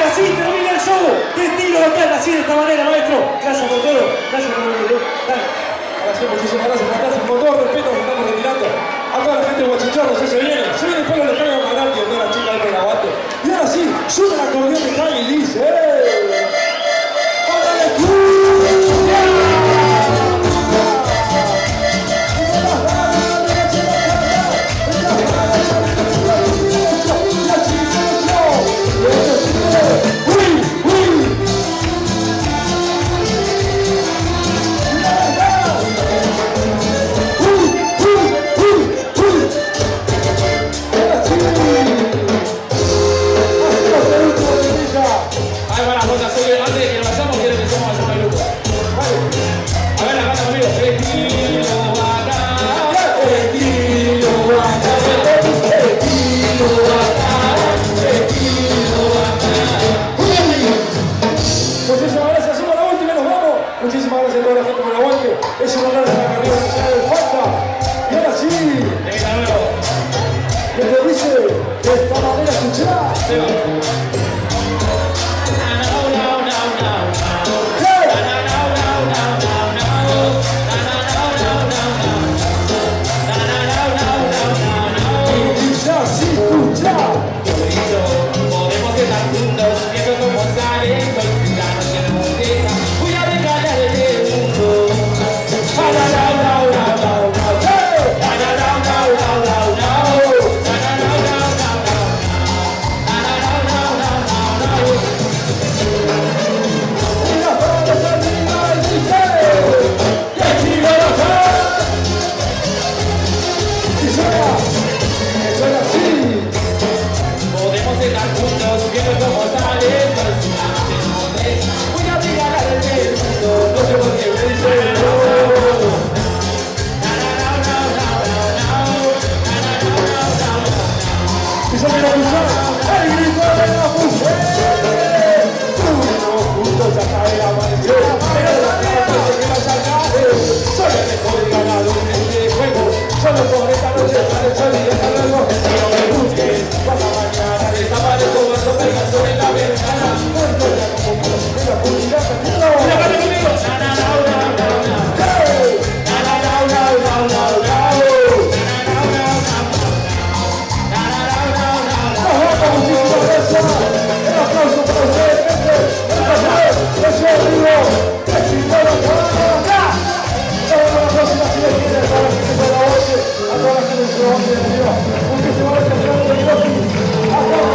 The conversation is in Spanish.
Y así termina el show. Te tiro acá, así de esta manera, maestro. Gracias por todo. Gracias por venir. Gracias, muchísimas gracias. Fantástico. Con todo respeto, nos estamos retirando. Acá la gente de Guachicharro se viene. Se viene el pueblo de Carlos Canal, que no la chica del Pegabato. Y ahora sí, sube la acordeón de y dice, Muchísimas gracias a toda la gente por el aguante. Es un honor estar acá arriba, se de falta. Y ahora sí. Que te dice de esta manera escuchar. Agora que nos homens, ó, porque se olha, já não tem aqui. Agora